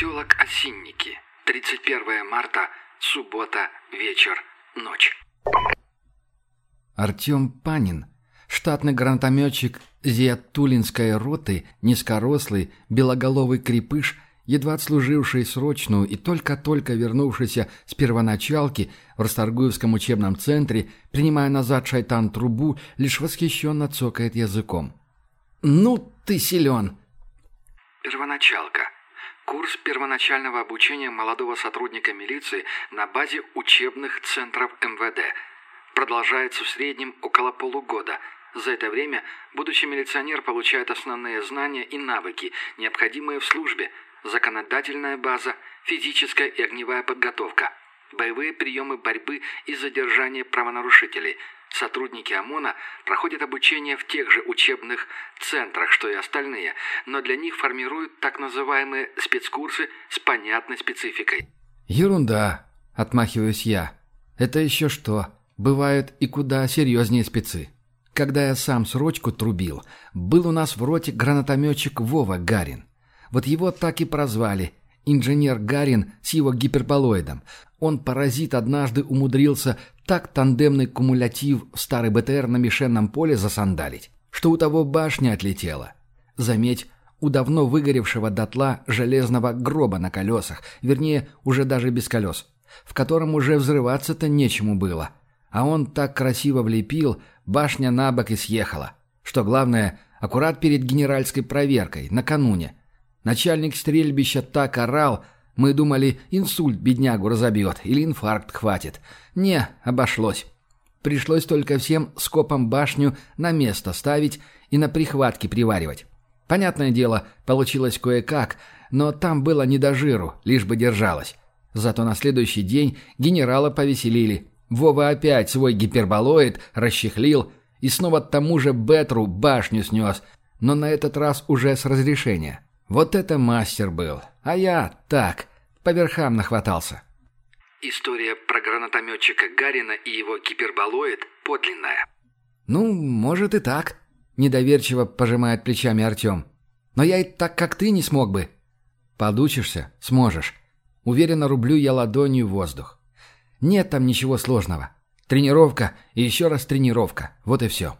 Поселок Осинники. 31 марта, суббота, вечер, ночь. Артем Панин, штатный гранатометчик Зиатулинской роты, низкорослый, белоголовый крепыш, едва отслуживший срочную и только-только вернувшийся с первоначалки в Расторгуевском учебном центре, принимая назад шайтан-трубу, лишь восхищенно цокает языком. «Ну ты силен!» Первоначалка. Курс первоначального обучения молодого сотрудника милиции на базе учебных центров МВД. Продолжается в среднем около полугода. За это время будущий милиционер получает основные знания и навыки, необходимые в службе, законодательная база, физическая и огневая подготовка, боевые приемы борьбы и задержания правонарушителей – Сотрудники ОМОНа проходят обучение в тех же учебных центрах, что и остальные, но для них формируют так называемые спецкурсы с понятной спецификой. «Ерунда», — отмахиваюсь я. «Это еще что? Бывают и куда серьезнее спецы. Когда я сам срочку трубил, был у нас в роте гранатометчик Вова Гарин. Вот его так и прозвали — инженер Гарин с его гиперболоидом. Он, паразит, однажды умудрился так тандемный кумулятив в старый БТР на мишенном поле засандалить, что у того башня отлетела. Заметь, у давно выгоревшего дотла железного гроба на колесах, вернее, уже даже без колес, в котором уже взрываться-то нечему было. А он так красиво влепил, башня на бок и съехала. Что главное, аккурат перед генеральской проверкой, накануне. Начальник стрельбища так орал, мы думали, инсульт беднягу разобьет или инфаркт хватит. Не, обошлось. Пришлось только всем скопом башню на место ставить и на прихватке приваривать. Понятное дело, получилось кое-как, но там было не до жиру, лишь бы держалось. Зато на следующий день генерала повеселили. Вова опять свой гиперболоид расчехлил и снова тому же Бетру башню снес, но на этот раз уже с разрешения. Вот это мастер был. А я так, по верхам нахватался. История про гранатометчика Гарина и его гиперболоид подлинная. Ну, может и так, недоверчиво пожимает плечами Артем. Но я и так, как ты, не смог бы. Подучишься, сможешь. Уверенно рублю я ладонью воздух. Нет там ничего сложного. Тренировка и еще раз тренировка. Вот и все.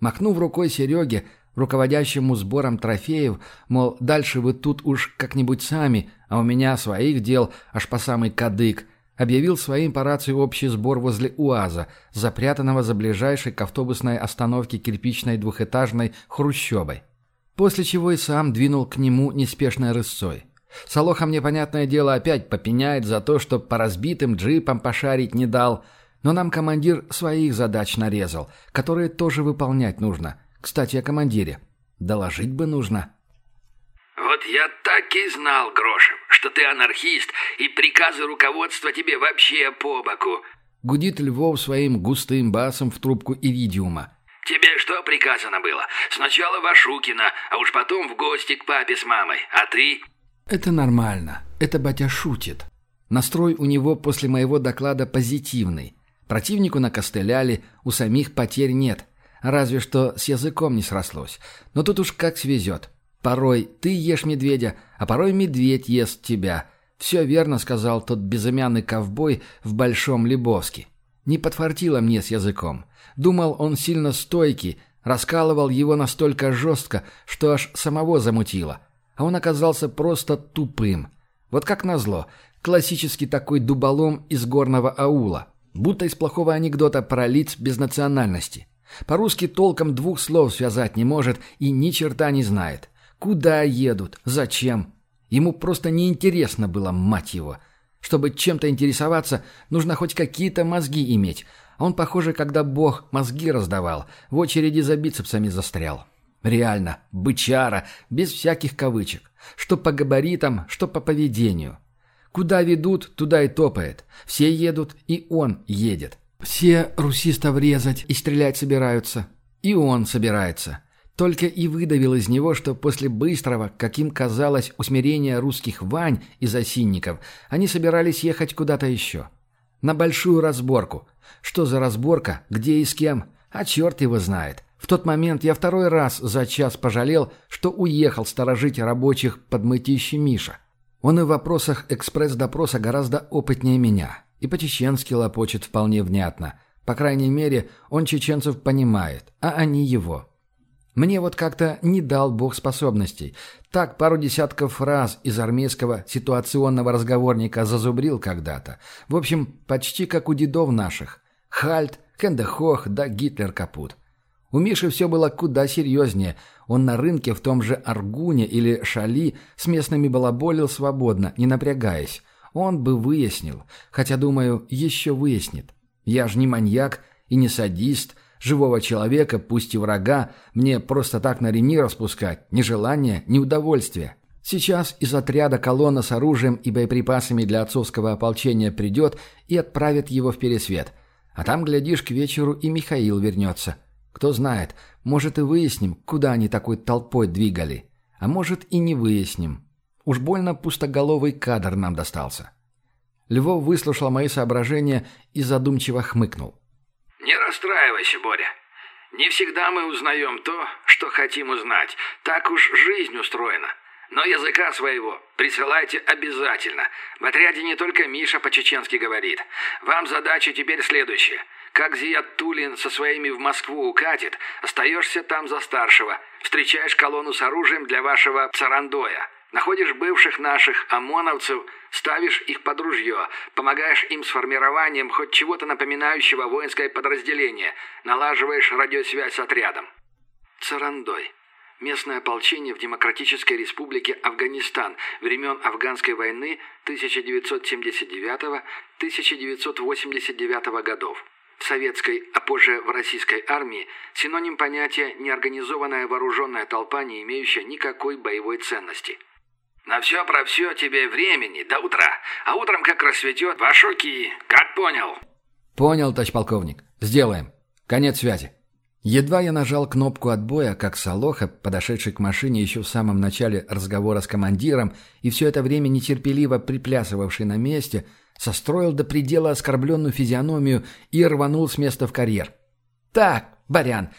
Махнув рукой Сереге, руководящему сбором трофеев, мол, дальше вы тут уж как-нибудь сами, а у меня своих дел аж по самый кадык, объявил своим по рации общий сбор возле УАЗа, запрятанного за ближайшей к автобусной остановке кирпичной двухэтажной хрущебой. После чего и сам двинул к нему неспешной рысцой. Солоха мне, понятное дело, опять попеняет за то, что по разбитым джипам пошарить не дал, но нам командир своих задач нарезал, которые тоже выполнять нужно – кстати, о командире. Доложить бы нужно. «Вот я так и знал, Грошев, что ты анархист, и приказы руководства тебе вообще по боку!» Гудит Львов своим густым басом в трубку иридиума. «Тебе что приказано было? Сначала в Ашукина, а уж потом в гости к папе с мамой. А ты...» «Это нормально. Это батя шутит. Настрой у него после моего доклада позитивный. Противнику накостыляли, у самих потерь нет. Разве что с языком не срослось. Но тут уж как свезет. Порой ты ешь медведя, а порой медведь ест тебя. Все верно сказал тот безымянный ковбой в Большом Лебовске. Не подфартило мне с языком. Думал, он сильно стойкий, раскалывал его настолько жестко, что аж самого замутило. А он оказался просто тупым. Вот как назло, классический такой дуболом из горного аула. Будто из плохого анекдота про лиц без национальности. По-русски толком двух слов связать не может и ни черта не знает. Куда едут? Зачем? Ему просто неинтересно было, мать его. Чтобы чем-то интересоваться, нужно хоть какие-то мозги иметь. А он, похоже, когда Бог мозги раздавал, в очереди за бицепсами застрял. Реально, бычара, без всяких кавычек. Что по габаритам, что по поведению. Куда ведут, туда и топает. Все едут, и он едет. Все русистов резать и стрелять собираются. И он собирается. Только и выдавил из него, что после быстрого, каким казалось, усмирения русских вань из осинников, они собирались ехать куда-то еще. На большую разборку. Что за разборка, где и с кем? А черт его знает. В тот момент я второй раз за час пожалел, что уехал сторожить рабочих под мытищи Миша. Он и в вопросах экспресс-допроса гораздо опытнее меня. И по-чеченски лопочет вполне внятно. По крайней мере, он чеченцев понимает, а они его. Мне вот как-то не дал бог способностей. Так пару десятков фраз из армейского ситуационного разговорника зазубрил когда-то. В общем, почти как у дедов наших. Хальт, Хендехох да Гитлер капут. У Миши все было куда серьезнее. Он на рынке в том же Аргуне или Шали с местными балаболил свободно, не напрягаясь. Он бы выяснил, хотя, думаю, еще выяснит. Я ж не маньяк и не садист, живого человека, пусть и врага, мне просто так на рени распускать, ни желания, ни удовольствия. Сейчас из отряда колонна с оружием и боеприпасами для отцовского ополчения придет и отправит его в пересвет. А там, глядишь, к вечеру и Михаил вернется. Кто знает, может и выясним, куда они такой толпой двигали. А может и не выясним. Уж больно пустоголовый кадр нам достался. Львов выслушал мои соображения и задумчиво хмыкнул. «Не расстраивайся, Боря. Не всегда мы узнаем то, что хотим узнать. Так уж жизнь устроена. Но языка своего присылайте обязательно. В отряде не только Миша по-чеченски говорит. Вам задача теперь следующая. Как Зият Тулин со своими в Москву укатит, остаешься там за старшего. Встречаешь колонну с оружием для вашего царандоя. Находишь бывших наших ОМОНовцев, ставишь их под ружье, помогаешь им с формированием хоть чего-то напоминающего воинское подразделение, налаживаешь радиосвязь с отрядом. Царандой. Местное ополчение в Демократической Республике Афганистан времен Афганской войны 1979-1989 годов. В советской, а позже в российской армии синоним понятия «неорганизованная вооруженная толпа, не имеющая никакой боевой ценности». На все про все тебе времени до утра. А утром, как рассветет, в Ашоки. Как понял? Понял, товарищ полковник. Сделаем. Конец связи. Едва я нажал кнопку отбоя, как Солоха, подошедший к машине еще в самом начале разговора с командиром и все это время нетерпеливо приплясывавший на месте, состроил до предела оскорбленную физиономию и рванул с места в карьер. «Так, Барян,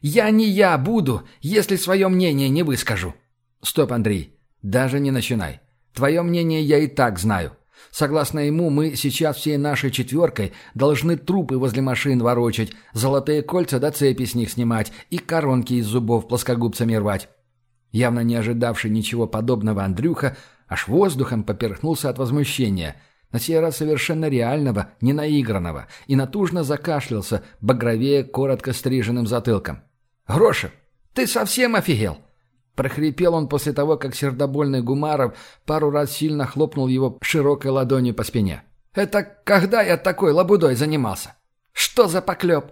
я не я буду, если свое мнение не выскажу». «Стоп, Андрей. «Даже не начинай. Твое мнение я и так знаю. Согласно ему, мы сейчас всей нашей четверкой должны трупы возле машин ворочать, золотые кольца до цепи с них снимать и коронки из зубов плоскогубцами рвать». Явно не ожидавший ничего подобного Андрюха аж воздухом поперхнулся от возмущения, на сей раз совершенно реального, не наигранного, и натужно закашлялся, багровее коротко стриженным затылком. «Гроша, ты совсем офигел? Прохрипел он после того, как сердобольный Гумаров пару раз сильно хлопнул его широкой ладонью по спине. «Это когда я такой лабудой занимался? Что за поклеп?»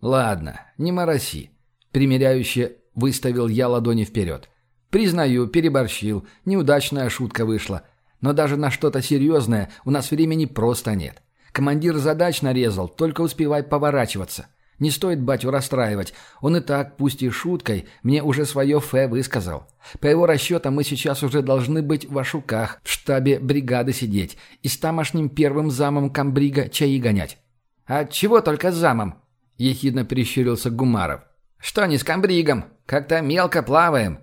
«Ладно, не мороси». Примеряюще выставил я ладони вперед. «Признаю, переборщил, неудачная шутка вышла. Но даже на что-то серьезное у нас времени просто нет. Командир задач нарезал, только успевай поворачиваться. Не стоит батю расстраивать. Он и так, пусть и шуткой, мне уже свое фе высказал. По его расчетам, мы сейчас уже должны быть в Ашуках, в штабе бригады сидеть и с тамошним первым замом комбрига чаи гонять. «А чего только замом?» – ехидно прищурился Гумаров. «Что не с комбригом? Как-то мелко плаваем».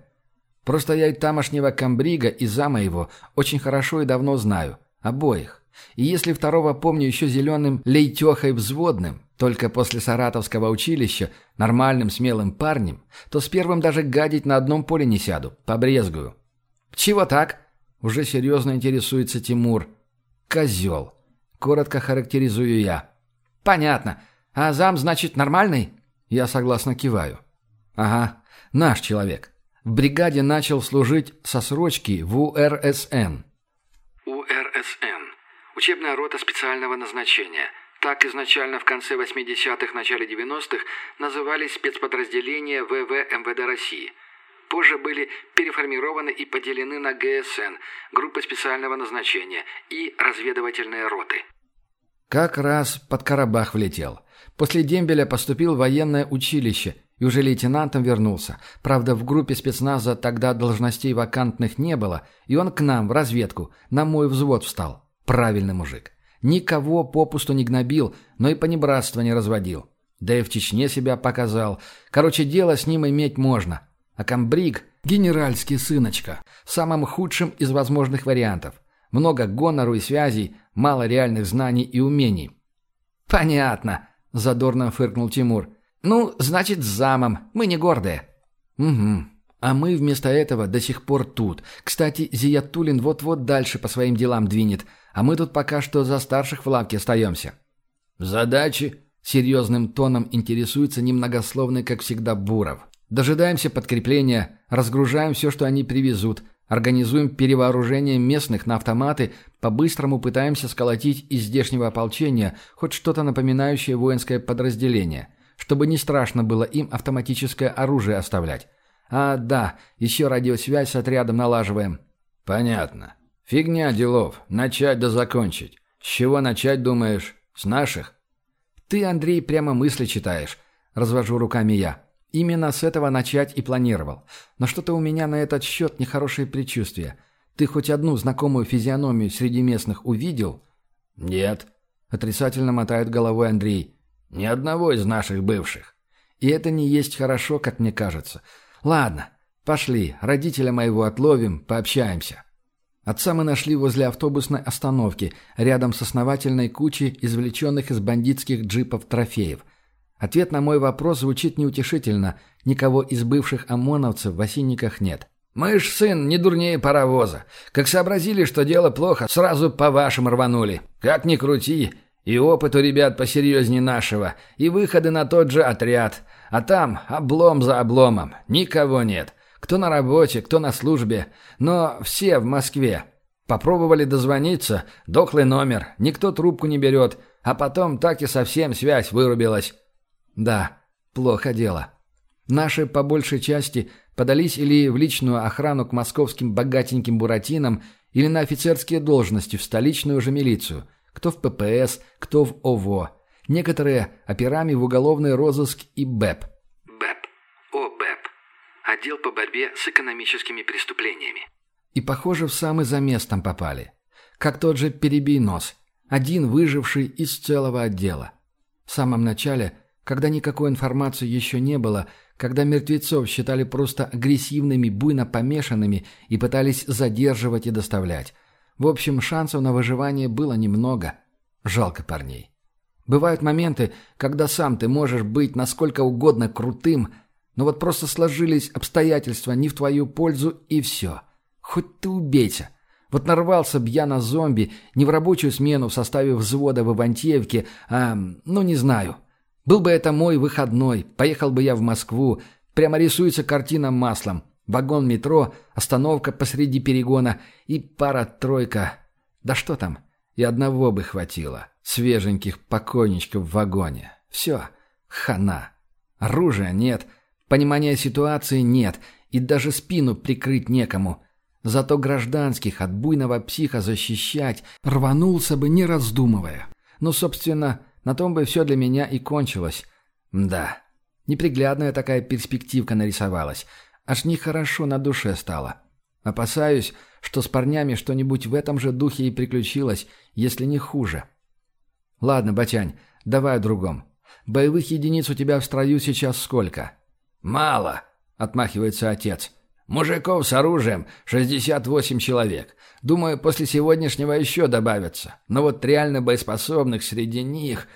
«Просто я и тамошнего комбрига, и зама его очень хорошо и давно знаю. Обоих. И если второго помню еще зеленым лейтехой взводным, только после Саратовского училища, нормальным смелым парнем, то с первым даже гадить на одном поле не сяду, побрезгую. «Чего так?» – уже серьезно интересуется Тимур. «Козел», – коротко характеризую я. «Понятно. А зам, значит, нормальный?» Я согласно киваю. «Ага, наш человек. В бригаде начал служить со срочки в УРСН». УРСН. Учебная рота специального назначения – так изначально в конце 80-х, начале 90-х назывались спецподразделения ВВ МВД России. Позже были переформированы и поделены на ГСН, группы специального назначения, и разведывательные роты. Как раз под Карабах влетел. После дембеля поступил в военное училище и уже лейтенантом вернулся. Правда, в группе спецназа тогда должностей вакантных не было, и он к нам, в разведку, на мой взвод встал. Правильный мужик. Никого попусту не гнобил, но и понебратство не разводил. Да и в Чечне себя показал. Короче, дело с ним иметь можно. А комбриг Генеральский сыночка. Самым худшим из возможных вариантов. Много гонору и связей, мало реальных знаний и умений. «Понятно», — задорно фыркнул Тимур. «Ну, значит, с замом. Мы не гордые». «Угу. А мы вместо этого до сих пор тут. Кстати, Зиятулин вот-вот дальше по своим делам двинет, а мы тут пока что за старших в лавке остаемся». «Задачи?» — серьезным тоном интересуется немногословный, как всегда, Буров. «Дожидаемся подкрепления, разгружаем все, что они привезут, организуем перевооружение местных на автоматы, по-быстрому пытаемся сколотить из здешнего ополчения хоть что-то напоминающее воинское подразделение, чтобы не страшно было им автоматическое оружие оставлять». А, да, еще радиосвязь с отрядом налаживаем. Понятно. Фигня делов. Начать да закончить. С чего начать, думаешь? С наших? Ты, Андрей, прямо мысли читаешь. Развожу руками я. Именно с этого начать и планировал. Но что-то у меня на этот счет нехорошее предчувствие. Ты хоть одну знакомую физиономию среди местных увидел? Нет. Отрицательно мотает головой Андрей. Ни одного из наших бывших. И это не есть хорошо, как мне кажется. «Ладно, пошли, родителя моего отловим, пообщаемся». Отца мы нашли возле автобусной остановки, рядом с основательной кучей извлеченных из бандитских джипов трофеев. Ответ на мой вопрос звучит неутешительно. Никого из бывших ОМОНовцев в осинниках нет. «Мы ж, сын, не дурнее паровоза. Как сообразили, что дело плохо, сразу по вашим рванули. Как ни крути, и опыт у ребят посерьезнее нашего, и выходы на тот же отряд. А там облом за обломом. Никого нет. Кто на работе, кто на службе. Но все в Москве. Попробовали дозвониться, дохлый номер, никто трубку не берет, а потом так и совсем связь вырубилась. Да, плохо дело. Наши, по большей части, подались или в личную охрану к московским богатеньким буратинам, или на офицерские должности в столичную же милицию. Кто в ППС, кто в ОВО. Некоторые операми в уголовный розыск и БЭП. БЭП. ОБЭП. Отдел по борьбе с экономическими преступлениями. И, похоже, в самый замес там попали. Как тот же перебий нос. Один выживший из целого отдела. В самом начале, когда никакой информации еще не было, когда мертвецов считали просто агрессивными, буйно помешанными и пытались задерживать и доставлять. В общем, шансов на выживание было немного. Жалко парней. Бывают моменты, когда сам ты можешь быть насколько угодно крутым, но вот просто сложились обстоятельства не в твою пользу, и все. Хоть ты убейся. Вот нарвался б я на зомби не в рабочую смену в составе взвода в Ивантеевке, а, ну не знаю. Был бы это мой выходной, поехал бы я в Москву, прямо рисуется картина маслом. Вагон метро, остановка посреди перегона и пара-тройка. Да что там, и одного бы хватило свеженьких покойничков в вагоне. Все, хана. Оружия нет, понимания ситуации нет, и даже спину прикрыть некому. Зато гражданских от буйного психа защищать рванулся бы, не раздумывая. Ну, собственно, на том бы все для меня и кончилось. Да, неприглядная такая перспективка нарисовалась. Аж нехорошо на душе стало. Опасаюсь, что с парнями что-нибудь в этом же духе и приключилось, если не хуже. «Ладно, Батянь, давай о другом. Боевых единиц у тебя в строю сейчас сколько?» «Мало», — отмахивается отец. «Мужиков с оружием 68 человек. Думаю, после сегодняшнего еще добавятся. Но вот реально боеспособных среди них...»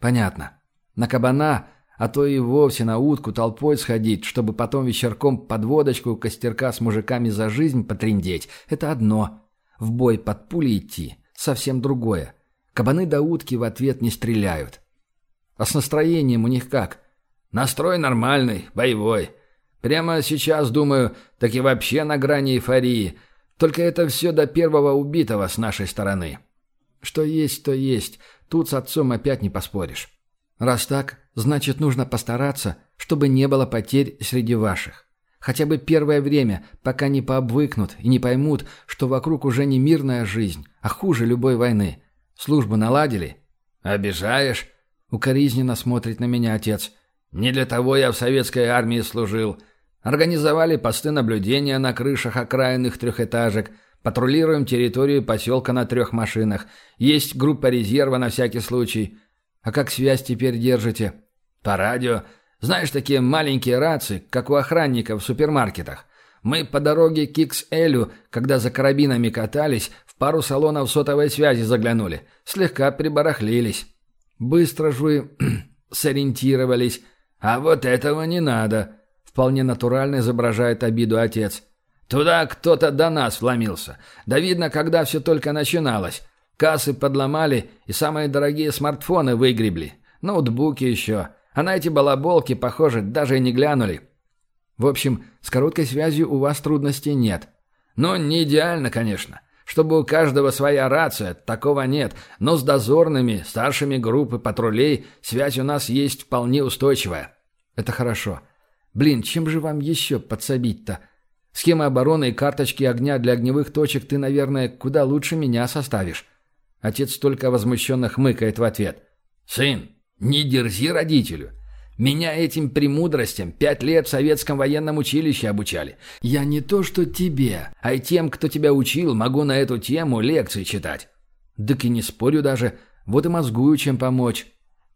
«Понятно. На кабана, а то и вовсе на утку толпой сходить, чтобы потом вечерком под водочку костерка с мужиками за жизнь потриндеть — это одно. В бой под пули идти — совсем другое. Кабаны да утки в ответ не стреляют. А с настроением у них как? Настрой нормальный, боевой. Прямо сейчас, думаю, так и вообще на грани эйфории. Только это все до первого убитого с нашей стороны. Что есть, то есть. Тут с отцом опять не поспоришь. Раз так, значит, нужно постараться, чтобы не было потерь среди ваших. Хотя бы первое время, пока не пообвыкнут и не поймут, что вокруг уже не мирная жизнь, а хуже любой войны. Службу наладили?» «Обижаешь?» — укоризненно смотрит на меня отец. «Не для того я в советской армии служил. Организовали посты наблюдения на крышах окраинных трехэтажек, патрулируем территорию поселка на трех машинах. Есть группа резерва на всякий случай. А как связь теперь держите?» «По радио. Знаешь, такие маленькие рации, как у охранников в супермаркетах. Мы по дороге к Икс-Элю, когда за карабинами катались, в пару салонов сотовой связи заглянули. Слегка прибарахлились. Быстро же сориентировались. А вот этого не надо. Вполне натурально изображает обиду отец. Туда кто-то до нас вломился. Да видно, когда все только начиналось. Кассы подломали и самые дорогие смартфоны выгребли. Ноутбуки еще. А на эти балаболки, похоже, даже и не глянули. В общем, с короткой связью у вас трудностей нет. Ну, не идеально, конечно. Чтобы у каждого своя рация, такого нет. Но с дозорными, старшими группы патрулей связь у нас есть вполне устойчивая. Это хорошо. Блин, чем же вам еще подсобить-то? Схемы обороны и карточки огня для огневых точек ты, наверное, куда лучше меня составишь. Отец только возмущенно хмыкает в ответ. «Сын, не дерзи родителю. Меня этим премудростям пять лет в советском военном училище обучали. Я не то что тебе, а и тем, кто тебя учил, могу на эту тему лекции читать. Так и не спорю даже, вот и мозгую, чем помочь.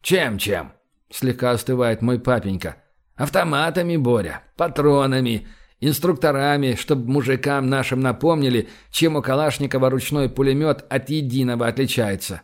Чем-чем? Слегка остывает мой папенька. Автоматами, Боря, патронами, инструкторами, чтобы мужикам нашим напомнили, чем у Калашникова ручной пулемет от единого отличается.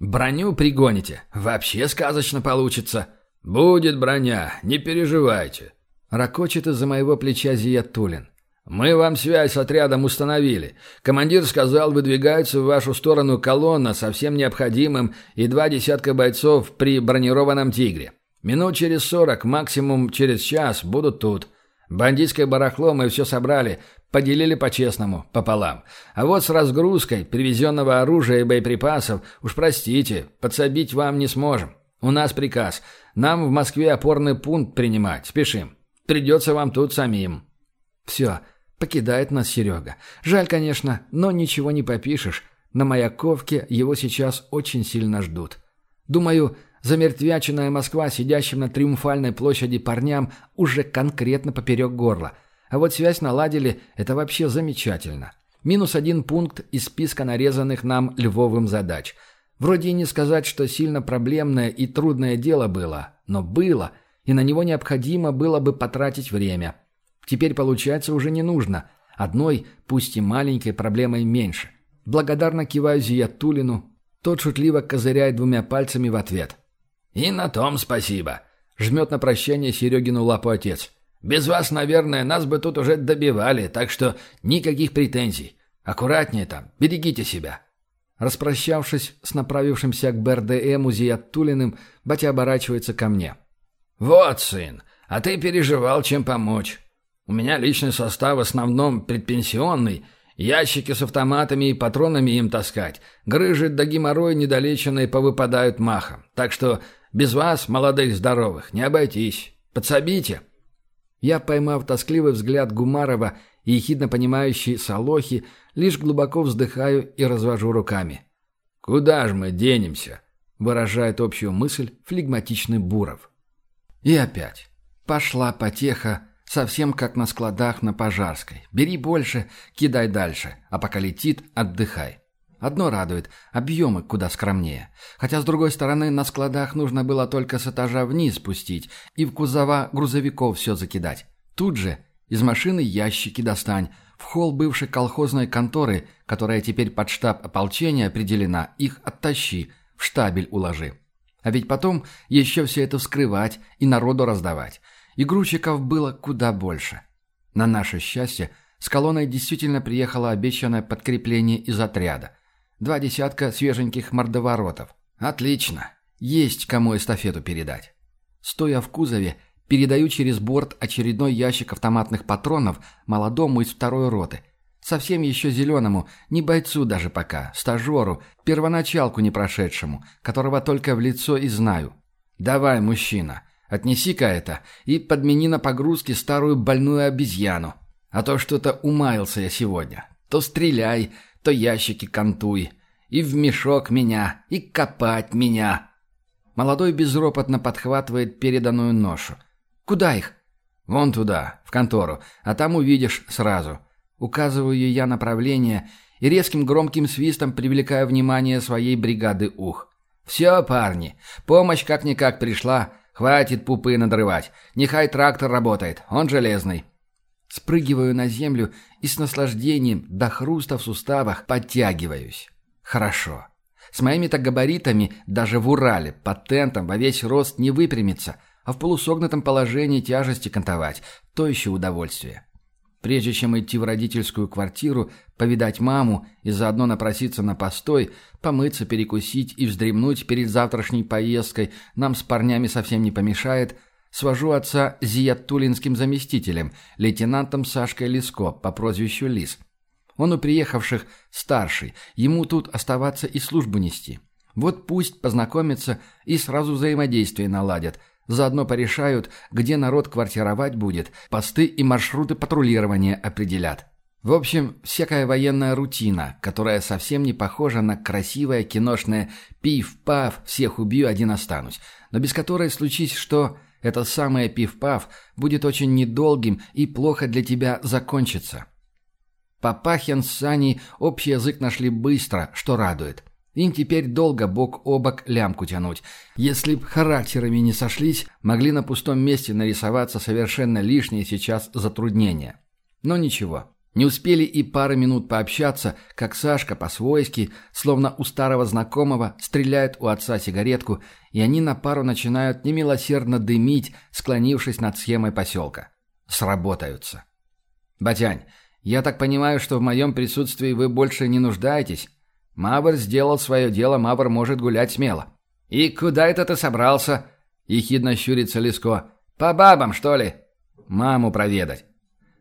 Броню пригоните, вообще сказочно получится. «Будет броня, не переживайте», — ракочет из-за моего плеча Зиятулин. «Мы вам связь с отрядом установили. Командир сказал, выдвигается в вашу сторону колонна со всем необходимым и два десятка бойцов при бронированном «Тигре». Минут через сорок, максимум через час будут тут. Бандитское барахло мы все собрали, поделили по-честному, пополам. А вот с разгрузкой привезенного оружия и боеприпасов, уж простите, подсобить вам не сможем. У нас приказ. Нам в Москве опорный пункт принимать. Спешим. Придется вам тут самим». «Все, покидает нас Серега. Жаль, конечно, но ничего не попишешь. На Маяковке его сейчас очень сильно ждут. Думаю, замертвяченная Москва, сидящим на Триумфальной площади парням, уже конкретно поперек горла. А вот связь наладили – это вообще замечательно. Минус один пункт из списка нарезанных нам Львовым задач – Вроде и не сказать, что сильно проблемное и трудное дело было, но было, и на него необходимо было бы потратить время. Теперь, получается, уже не нужно. Одной, пусть и маленькой, проблемой меньше. Благодарно киваю Зиятулину. Тот шутливо козыряет двумя пальцами в ответ. «И на том спасибо», — жмет на прощание Серегину лапу отец. «Без вас, наверное, нас бы тут уже добивали, так что никаких претензий. Аккуратнее там, берегите себя». Распрощавшись с направившимся к БРДМу Зияттулиным, батя оборачивается ко мне. «Вот, сын, а ты переживал, чем помочь. У меня личный состав в основном предпенсионный, ящики с автоматами и патронами им таскать, грыжи да геморрой недолеченные повыпадают махом. Так что без вас, молодых здоровых, не обойтись. Подсобите». Я, поймав тоскливый взгляд Гумарова и ехидно понимающий Солохи, Лишь глубоко вздыхаю и развожу руками. «Куда же мы денемся?» – выражает общую мысль флегматичный Буров. И опять. Пошла потеха, совсем как на складах на Пожарской. Бери больше, кидай дальше, а пока летит, отдыхай. Одно радует – объемы куда скромнее. Хотя, с другой стороны, на складах нужно было только с этажа вниз спустить и в кузова грузовиков все закидать. Тут же из машины ящики достань, в холл бывшей колхозной конторы, которая теперь под штаб ополчения определена, их оттащи, в штабель уложи. А ведь потом еще все это вскрывать и народу раздавать. И грузчиков было куда больше. На наше счастье, с колонной действительно приехало обещанное подкрепление из отряда. Два десятка свеженьких мордоворотов. Отлично. Есть кому эстафету передать. Стоя в кузове, Передаю через борт очередной ящик автоматных патронов молодому из второй роты. Совсем еще зеленому, не бойцу даже пока, стажеру, первоначалку не прошедшему, которого только в лицо и знаю. «Давай, мужчина, отнеси-ка это и подмени на погрузке старую больную обезьяну. А то что-то умаился я сегодня. То стреляй, то ящики кантуй. И в мешок меня, и копать меня». Молодой безропотно подхватывает переданную ношу. «Куда их?» «Вон туда, в контору, а там увидишь сразу». Указываю я направление и резким громким свистом привлекаю внимание своей бригады ух. «Все, парни, помощь как-никак пришла, хватит пупы надрывать. Нехай трактор работает, он железный». Спрыгиваю на землю и с наслаждением до хруста в суставах подтягиваюсь. Хорошо. С моими-то габаритами даже в Урале патентом во весь рост не выпрямиться, а в полусогнутом положении тяжести кантовать – то еще удовольствие. Прежде чем идти в родительскую квартиру, повидать маму и заодно напроситься на постой, помыться, перекусить и вздремнуть перед завтрашней поездкой нам с парнями совсем не помешает, свожу отца Зиятулинским заместителем, лейтенантом Сашкой Лиско по прозвищу Лис. Он у приехавших старший, ему тут оставаться и службу нести. Вот пусть познакомятся и сразу взаимодействие наладят – Заодно порешают, где народ квартировать будет, посты и маршруты патрулирования определят. В общем, всякая военная рутина, которая совсем не похожа на красивое киношное «пиф-паф, всех убью, один останусь», но без которой случись что, это самое «пиф-паф» будет очень недолгим и плохо для тебя закончится. Папахин с Саней общий язык нашли быстро, что радует. Им теперь долго бок о бок лямку тянуть. Если б характерами не сошлись, могли на пустом месте нарисоваться совершенно лишние сейчас затруднения. Но ничего. Не успели и пары минут пообщаться, как Сашка по-свойски, словно у старого знакомого, стреляет у отца сигаретку, и они на пару начинают немилосердно дымить, склонившись над схемой поселка. Сработаются. «Батянь, я так понимаю, что в моем присутствии вы больше не нуждаетесь?» Мавр сделал свое дело, Мавр может гулять смело. «И куда это ты собрался?» — ехидно щурится Лиско. «По бабам, что ли?» «Маму проведать».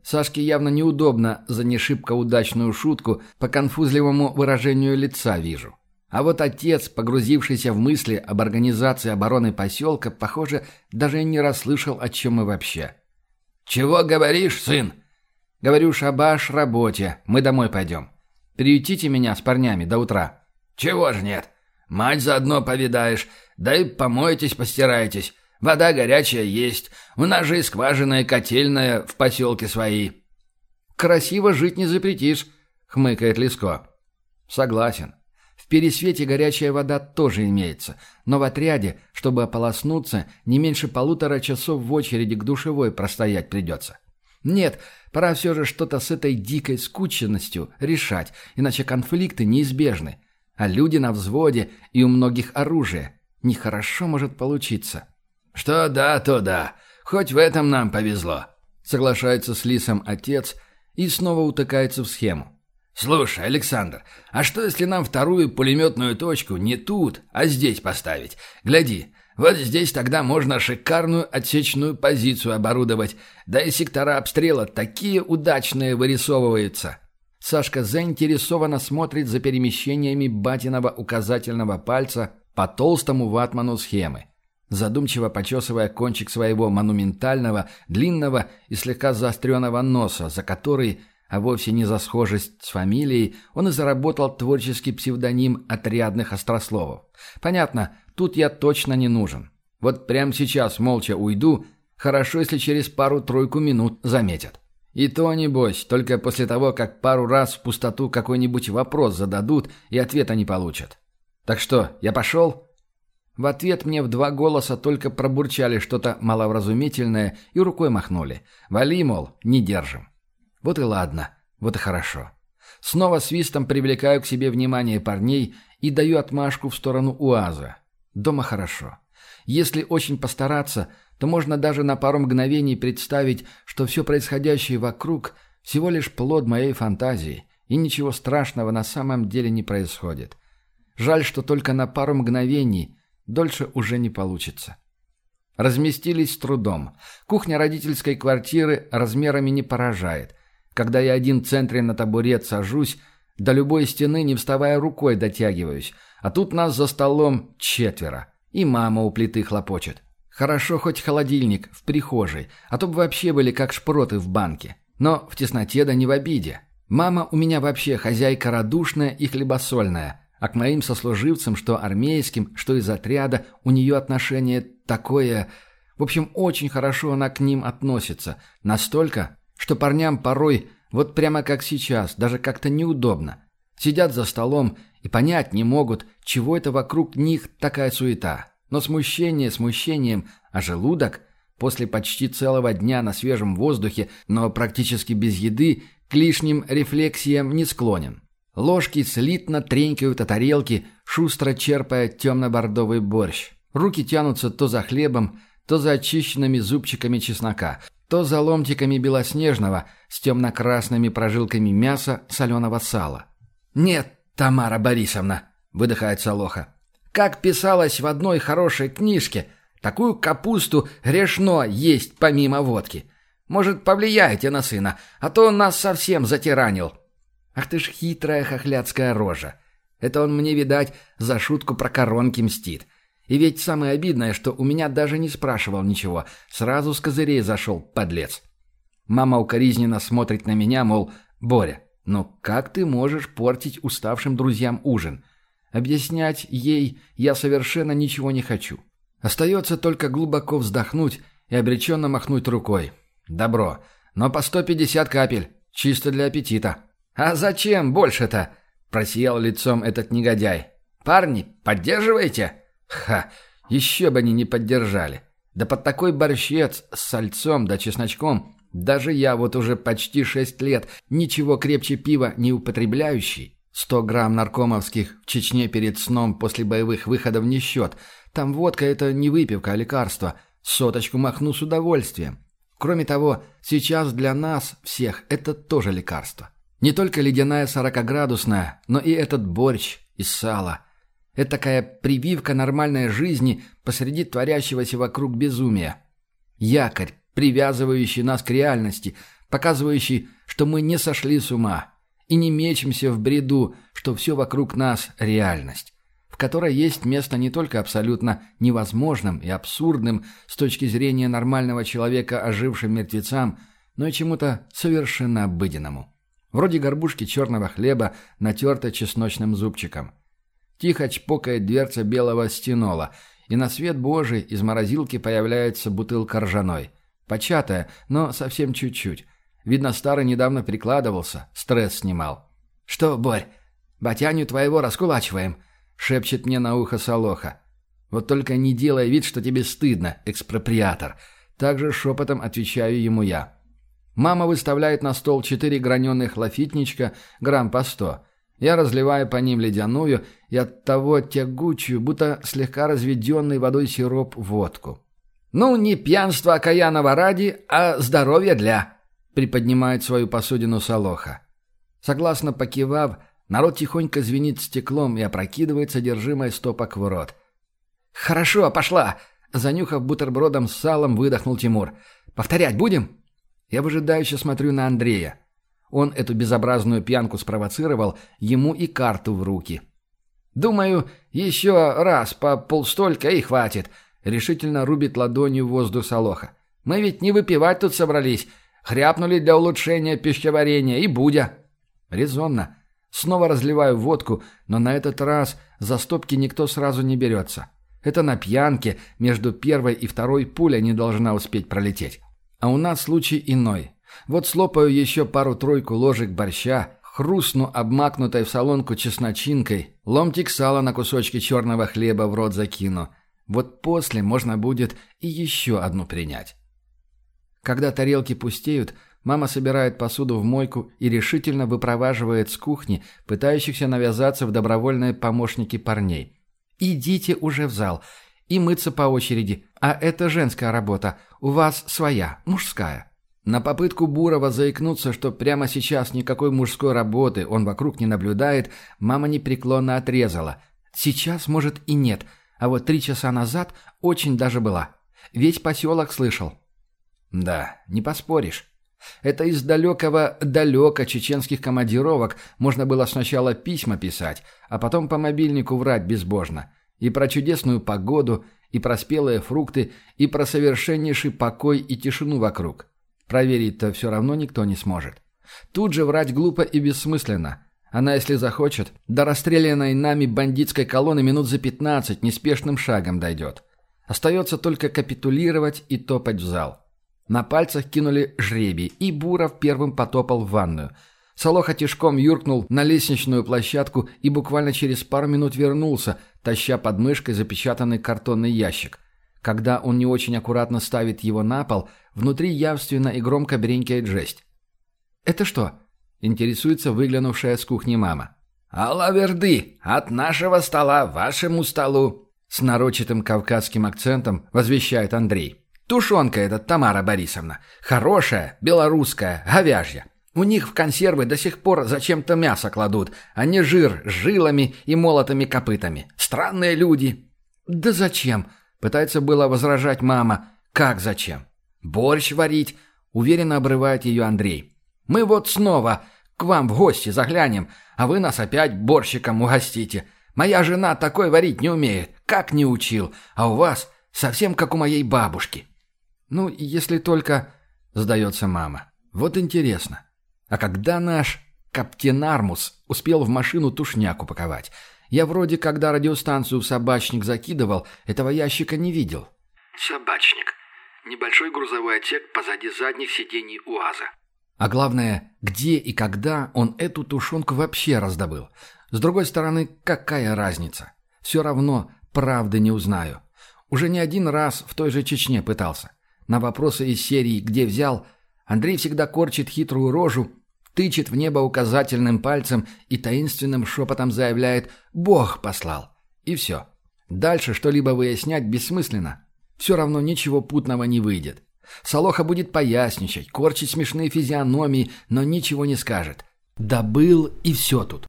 Сашке явно неудобно за нешибко удачную шутку по конфузливому выражению лица вижу. А вот отец, погрузившийся в мысли об организации обороны поселка, похоже, даже не расслышал, о чем мы вообще. «Чего говоришь, сын?» «Говорю, шабаш, работе. Мы домой пойдем. Приютите меня с парнями до утра». «Чего ж нет? Мать заодно повидаешь, да и помоетесь, постираетесь. Вода горячая есть. У нас же и скважина, и котельная в поселке свои». «Красиво жить не запретишь», — хмыкает Лиско. «Согласен. В пересвете горячая вода тоже имеется, но в отряде, чтобы ополоснуться, не меньше полутора часов в очереди к душевой простоять придется. Нет, пора все же что-то с этой дикой скученностью решать, иначе конфликты неизбежны. А люди на взводе и у многих оружие. Нехорошо может получиться. «Что да, то да. Хоть в этом нам повезло», — соглашается с Лисом отец и снова утыкается в схему. «Слушай, Александр, а что если нам вторую пулеметную точку не тут, а здесь поставить? Гляди, вот здесь тогда можно шикарную отсечную позицию оборудовать, да и сектора обстрела такие удачные вырисовываются. Сашка заинтересованно смотрит за перемещениями батиного указательного пальца по толстому ватману схемы, задумчиво почесывая кончик своего монументального, длинного и слегка заостренного носа, за который, а вовсе не за схожесть с фамилией, он и заработал творческий псевдоним отрядных острословов. Понятно, Тут я точно не нужен. Вот прямо сейчас молча уйду, хорошо, если через пару-тройку минут заметят. И то, небось, только после того, как пару раз в пустоту какой-нибудь вопрос зададут и ответа не получат. Так что, я пошел? В ответ мне в два голоса только пробурчали что-то маловразумительное и рукой махнули. Вали, мол, не держим. Вот и ладно, вот и хорошо. Снова свистом привлекаю к себе внимание парней и даю отмашку в сторону УАЗа. Дома хорошо. Если очень постараться, то можно даже на пару мгновений представить, что все происходящее вокруг всего лишь плод моей фантазии, и ничего страшного на самом деле не происходит. Жаль, что только на пару мгновений, дольше уже не получится. Разместились с трудом. Кухня родительской квартиры размерами не поражает. Когда я один в центре на табурет сажусь, до любой стены, не вставая рукой, дотягиваюсь – а тут нас за столом четверо. И мама у плиты хлопочет. Хорошо хоть холодильник в прихожей, а то бы вообще были как шпроты в банке. Но в тесноте да не в обиде. Мама у меня вообще хозяйка радушная и хлебосольная, а к моим сослуживцам, что армейским, что из отряда, у нее отношение такое... В общем, очень хорошо она к ним относится. Настолько, что парням порой, вот прямо как сейчас, даже как-то неудобно. Сидят за столом и понять не могут, чего это вокруг них такая суета. Но смущение смущением, а желудок после почти целого дня на свежем воздухе, но практически без еды, к лишним рефлексиям не склонен. Ложки слитно тренькают о тарелки, шустро черпая темно-бордовый борщ. Руки тянутся то за хлебом, то за очищенными зубчиками чеснока, то за ломтиками белоснежного с темно-красными прожилками мяса соленого сала. «Нет, Тамара Борисовна», — выдыхает Солоха, — «как писалось в одной хорошей книжке, такую капусту грешно есть помимо водки. Может, повлияете на сына, а то он нас совсем затиранил». «Ах ты ж хитрая хохлядская рожа. Это он мне, видать, за шутку про коронки мстит. И ведь самое обидное, что у меня даже не спрашивал ничего. Сразу с козырей зашел, подлец. Мама укоризненно смотрит на меня, мол, «Боря, ну как ты можешь портить уставшим друзьям ужин?» Объяснять ей я совершенно ничего не хочу. Остается только глубоко вздохнуть и обреченно махнуть рукой. Добро, но по 150 капель, чисто для аппетита. «А зачем больше-то?» – просиял лицом этот негодяй. «Парни, поддерживаете?» Ха, еще бы они не поддержали. Да под такой борщец с сальцом да чесночком даже я вот уже почти шесть лет ничего крепче пива не употребляющий. Сто грамм наркомовских в Чечне перед сном после боевых выходов не счет. Там водка – это не выпивка, а лекарство. Соточку махну с удовольствием. Кроме того, сейчас для нас всех это тоже лекарство. Не только ледяная сорокоградусная, но и этот борщ из сала – это такая прививка нормальной жизни посреди творящегося вокруг безумия. Якорь, привязывающий нас к реальности, показывающий, что мы не сошли с ума и не мечемся в бреду, что все вокруг нас – реальность, в которой есть место не только абсолютно невозможным и абсурдным с точки зрения нормального человека ожившим мертвецам, но и чему-то совершенно обыденному. Вроде горбушки черного хлеба, натертой чесночным зубчиком – Тихо чпокает дверца белого стенола, и на свет божий из морозилки появляется бутылка ржаной. Початая, но совсем чуть-чуть. Видно, старый недавно прикладывался, стресс снимал. «Что, Борь, батяню твоего раскулачиваем?» — шепчет мне на ухо Солоха. «Вот только не делай вид, что тебе стыдно, экспроприатор». Также шепотом отвечаю ему я. Мама выставляет на стол четыре граненых лафитничка, грамм по сто. Я разливаю по ним ледяную и оттого тягучую, будто слегка разведенный водой сироп водку. «Ну, не пьянство окаянного ради, а здоровье для», — приподнимает свою посудину Солоха. Согласно покивав, народ тихонько звенит стеклом и опрокидывает содержимое стопок в рот. «Хорошо, пошла!» — занюхав бутербродом с салом, выдохнул Тимур. «Повторять будем?» Я выжидающе смотрю на Андрея. Он эту безобразную пьянку спровоцировал, ему и карту в руки. «Думаю, еще раз по полстолько и хватит», — решительно рубит ладонью воздух Солоха. «Мы ведь не выпивать тут собрались. Хряпнули для улучшения пищеварения и будя». «Резонно. Снова разливаю водку, но на этот раз за стопки никто сразу не берется. Это на пьянке между первой и второй пуля не должна успеть пролететь. А у нас случай иной. Вот слопаю еще пару-тройку ложек борща, хрустну обмакнутой в солонку чесночинкой, ломтик сала на кусочки черного хлеба в рот закину. Вот после можно будет и еще одну принять. Когда тарелки пустеют, мама собирает посуду в мойку и решительно выпроваживает с кухни пытающихся навязаться в добровольные помощники парней. «Идите уже в зал и мыться по очереди, а это женская работа, у вас своя, мужская». На попытку Бурова заикнуться, что прямо сейчас никакой мужской работы он вокруг не наблюдает, мама непреклонно отрезала. Сейчас, может, и нет, а вот три часа назад очень даже была. Весь поселок слышал. Да, не поспоришь. Это из далекого далека чеченских командировок можно было сначала письма писать, а потом по мобильнику врать безбожно. И про чудесную погоду, и про спелые фрукты, и про совершеннейший покой и тишину вокруг. Проверить-то все равно никто не сможет. Тут же врать глупо и бессмысленно. Она, если захочет, до расстрелянной нами бандитской колонны минут за пятнадцать неспешным шагом дойдет. Остается только капитулировать и топать в зал. На пальцах кинули жребий, и Буров первым потопал в ванную. Солоха тишком юркнул на лестничную площадку и буквально через пару минут вернулся, таща под мышкой запечатанный картонный ящик. Когда он не очень аккуратно ставит его на пол, внутри явственно и громко бренькает жесть. «Это что?» – интересуется выглянувшая с кухни мама. «Алаверды! От нашего стола вашему столу!» С нарочитым кавказским акцентом возвещает Андрей. «Тушенка эта, Тамара Борисовна. Хорошая, белорусская, говяжья. У них в консервы до сих пор зачем-то мясо кладут, а не жир с жилами и молотыми копытами. Странные люди». «Да зачем?» – пытается было возражать мама. «Как зачем?» «Борщ варить», – уверенно обрывает ее Андрей. «Мы вот снова к вам в гости заглянем, а вы нас опять борщиком угостите. Моя жена такой варить не умеет, как не учил, а у вас совсем как у моей бабушки». «Ну, если только...» — сдается мама. «Вот интересно. А когда наш Каптенармус успел в машину тушняк упаковать? Я вроде, когда радиостанцию в собачник закидывал, этого ящика не видел». «Собачник. Небольшой грузовой отсек позади задних сидений УАЗа. А главное, где и когда он эту тушенку вообще раздобыл. С другой стороны, какая разница? Все равно правды не узнаю. Уже не один раз в той же Чечне пытался. На вопросы из серии «Где взял?» Андрей всегда корчит хитрую рожу, тычет в небо указательным пальцем и таинственным шепотом заявляет «Бог послал». И все. Дальше что-либо выяснять бессмысленно. Все равно ничего путного не выйдет. Солоха будет поясничать, корчить смешные физиономии, но ничего не скажет. Добыл и все тут.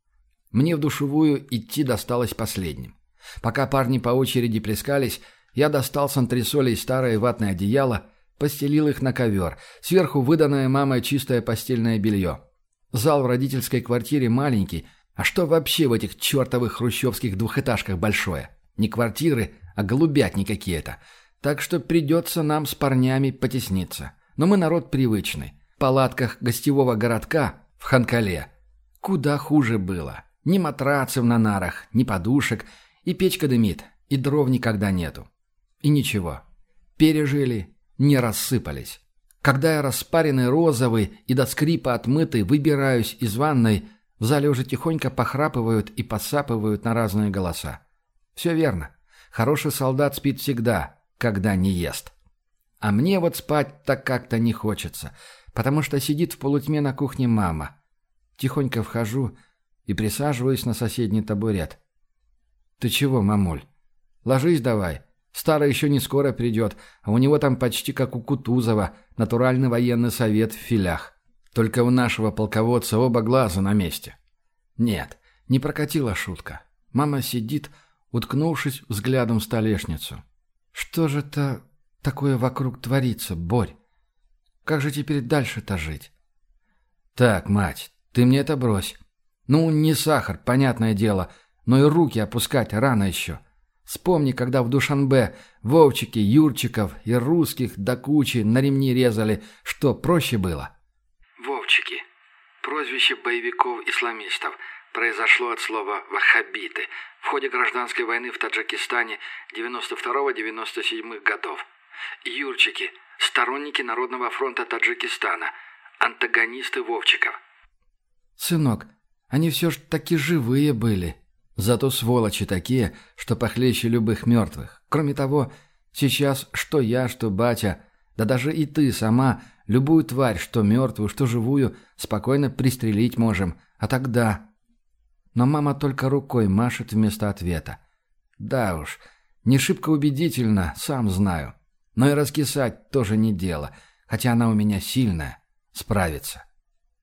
Мне в душевую идти досталось последним. Пока парни по очереди плескались, я достал с антресолей старое ватное одеяло, постелил их на ковер, сверху выданное мамой чистое постельное белье. Зал в родительской квартире маленький, а что вообще в этих чертовых хрущевских двухэтажках большое? Не квартиры, а голубятни какие-то. Так что придется нам с парнями потесниться. Но мы народ привычный. В палатках гостевого городка в Ханкале куда хуже было. Ни матрацев на нарах, ни подушек, и печка дымит, и дров никогда нету. И ничего. Пережили, не рассыпались. Когда я распаренный розовый и до скрипа отмытый выбираюсь из ванной, в зале уже тихонько похрапывают и посапывают на разные голоса. Все верно. Хороший солдат спит всегда, когда не ест. А мне вот спать так как-то не хочется, потому что сидит в полутьме на кухне мама. Тихонько вхожу и присаживаюсь на соседний табурет. «Ты чего, мамуль? Ложись давай. Старый еще не скоро придет, а у него там почти как у Кутузова, натуральный военный совет в филях. Только у нашего полководца оба глаза на месте». Нет, не прокатила шутка. Мама сидит, уткнувшись взглядом в столешницу. Что же это такое вокруг творится, Борь? Как же теперь дальше-то жить? Так, мать, ты мне это брось. Ну, не сахар, понятное дело, но и руки опускать рано еще. Вспомни, когда в Душанбе Вовчики, Юрчиков и русских до кучи на ремни резали, что проще было? Вовчики. Прозвище боевиков-исламистов – произошло от слова «ваххабиты» в ходе гражданской войны в Таджикистане 92-97 годов. Юрчики – сторонники Народного фронта Таджикистана, антагонисты Вовчиков. «Сынок, они все ж таки живые были. Зато сволочи такие, что похлеще любых мертвых. Кроме того, сейчас что я, что батя, да даже и ты сама, любую тварь, что мертвую, что живую, спокойно пристрелить можем. А тогда но мама только рукой машет вместо ответа. Да уж, не шибко убедительно, сам знаю. Но и раскисать тоже не дело, хотя она у меня сильная, справится.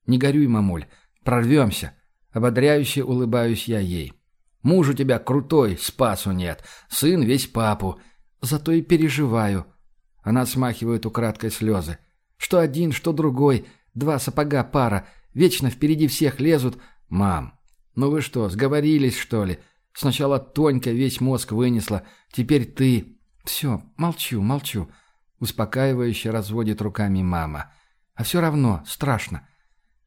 Не горюй, мамуль, прорвемся. Ободряюще улыбаюсь я ей. Муж у тебя крутой, спасу нет. Сын весь папу. Зато и переживаю. Она смахивает украдкой слезы. Что один, что другой. Два сапога пара. Вечно впереди всех лезут. Мам, «Ну вы что, сговорились, что ли? Сначала Тонька весь мозг вынесла, теперь ты...» «Все, молчу, молчу», — успокаивающе разводит руками мама. «А все равно страшно.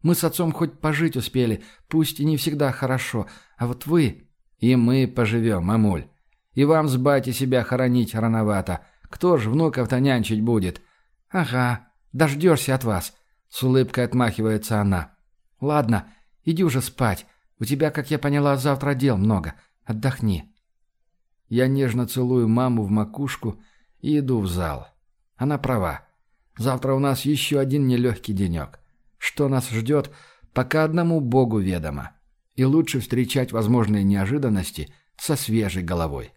Мы с отцом хоть пожить успели, пусть и не всегда хорошо, а вот вы...» «И мы поживем, мамуль. И вам с батей себя хоронить рановато. Кто ж внуков-то нянчить будет?» «Ага, дождешься от вас», — с улыбкой отмахивается она. «Ладно, иди уже спать. У тебя, как я поняла, завтра дел много. Отдохни». Я нежно целую маму в макушку и иду в зал. Она права. Завтра у нас еще один нелегкий денек. Что нас ждет, пока одному Богу ведомо. И лучше встречать возможные неожиданности со свежей головой.